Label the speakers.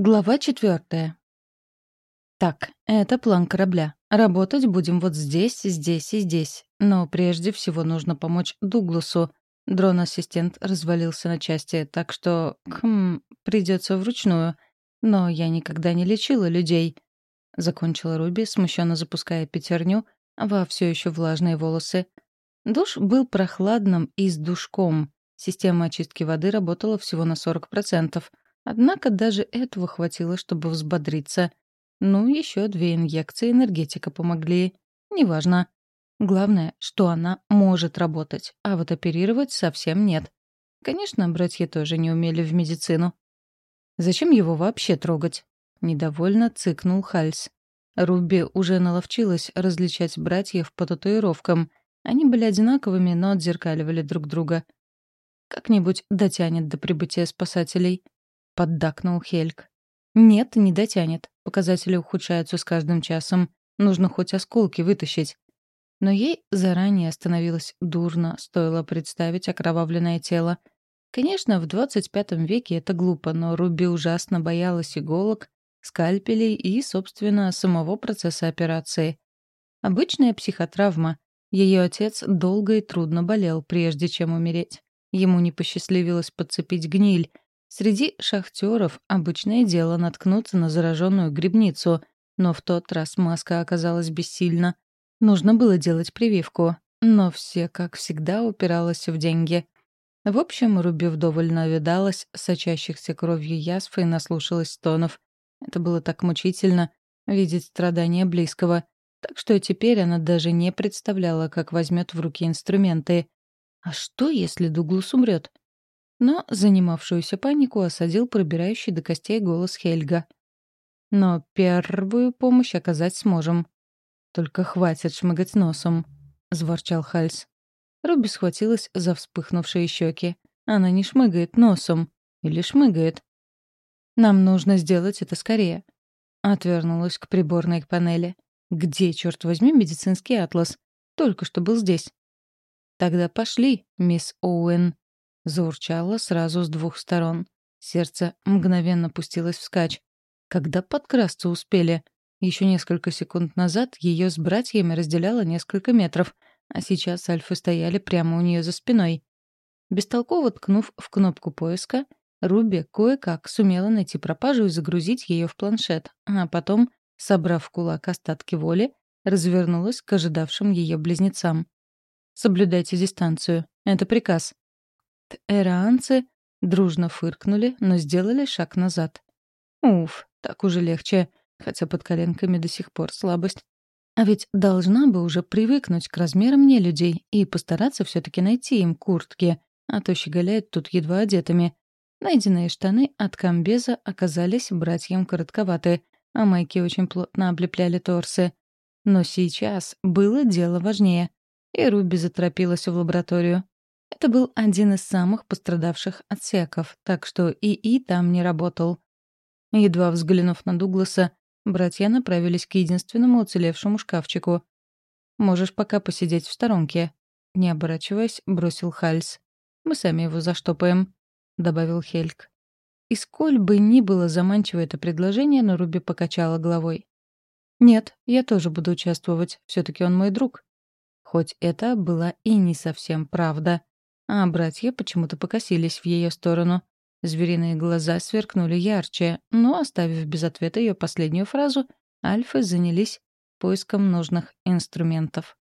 Speaker 1: Глава четвертая. Так, это план корабля. Работать будем вот здесь, здесь и здесь. Но прежде всего нужно помочь Дугласу. Дрон-ассистент развалился на части, так что, хм, придется вручную. Но я никогда не лечила людей. Закончила Руби, смущенно запуская пятерню во все еще влажные волосы. Душ был прохладным и с душком. Система очистки воды работала всего на 40%. Однако даже этого хватило, чтобы взбодриться. Ну, еще две инъекции энергетика помогли. Неважно. Главное, что она может работать, а вот оперировать совсем нет. Конечно, братья тоже не умели в медицину. Зачем его вообще трогать? Недовольно цыкнул Хальс. Руби уже наловчилась различать братьев по татуировкам. Они были одинаковыми, но отзеркаливали друг друга. Как-нибудь дотянет до прибытия спасателей поддакнул Хельк. «Нет, не дотянет. Показатели ухудшаются с каждым часом. Нужно хоть осколки вытащить». Но ей заранее становилось дурно, стоило представить окровавленное тело. Конечно, в 25 веке это глупо, но Руби ужасно боялась иголок, скальпелей и, собственно, самого процесса операции. Обычная психотравма. Ее отец долго и трудно болел, прежде чем умереть. Ему не посчастливилось подцепить гниль, Среди шахтеров обычное дело наткнуться на зараженную грибницу, но в тот раз маска оказалась бессильна. Нужно было делать прививку, но все, как всегда, упиралось в деньги. В общем, Руби вдоволь навидалась сочащихся кровью язв и наслушалась стонов. Это было так мучительно — видеть страдания близкого. Так что теперь она даже не представляла, как возьмет в руки инструменты. А что, если Дуглас умрет? Но занимавшуюся панику осадил пробирающий до костей голос Хельга. «Но первую помощь оказать сможем. Только хватит шмыгать носом», — зворчал Хальс. Руби схватилась за вспыхнувшие щеки. Она не шмыгает носом. Или шмыгает. «Нам нужно сделать это скорее», — отвернулась к приборной панели. «Где, черт возьми, медицинский атлас? Только что был здесь». «Тогда пошли, мисс Оуэн», Заурчало сразу с двух сторон. Сердце мгновенно пустилось вскачь. Когда подкрасться успели? Еще несколько секунд назад ее с братьями разделяло несколько метров, а сейчас альфы стояли прямо у нее за спиной. Бестолково ткнув в кнопку поиска, Руби кое-как сумела найти пропажу и загрузить ее в планшет, а потом, собрав в кулак остатки воли, развернулась к ожидавшим ее близнецам. «Соблюдайте дистанцию. Это приказ. Эраанцы дружно фыркнули, но сделали шаг назад. Уф, так уже легче, хотя под коленками до сих пор слабость. А ведь должна бы уже привыкнуть к размерам нелюдей и постараться все таки найти им куртки, а то щеголяют тут едва одетыми. Найденные штаны от комбеза оказались братьям коротковаты, а майки очень плотно облепляли торсы. Но сейчас было дело важнее. И Руби заторопилась в лабораторию. Это был один из самых пострадавших отсеков, так что ИИ там не работал. Едва взглянув на Дугласа, братья направились к единственному уцелевшему шкафчику. «Можешь пока посидеть в сторонке», — не оборачиваясь, бросил Хальс. «Мы сами его заштопаем», — добавил Хельк. И сколь бы ни было заманчиво это предложение, но Руби покачала головой. «Нет, я тоже буду участвовать. все таки он мой друг». Хоть это была и не совсем правда а братья почему-то покосились в ее сторону. Звериные глаза сверкнули ярче, но, оставив без ответа ее последнюю фразу, альфы занялись поиском нужных инструментов.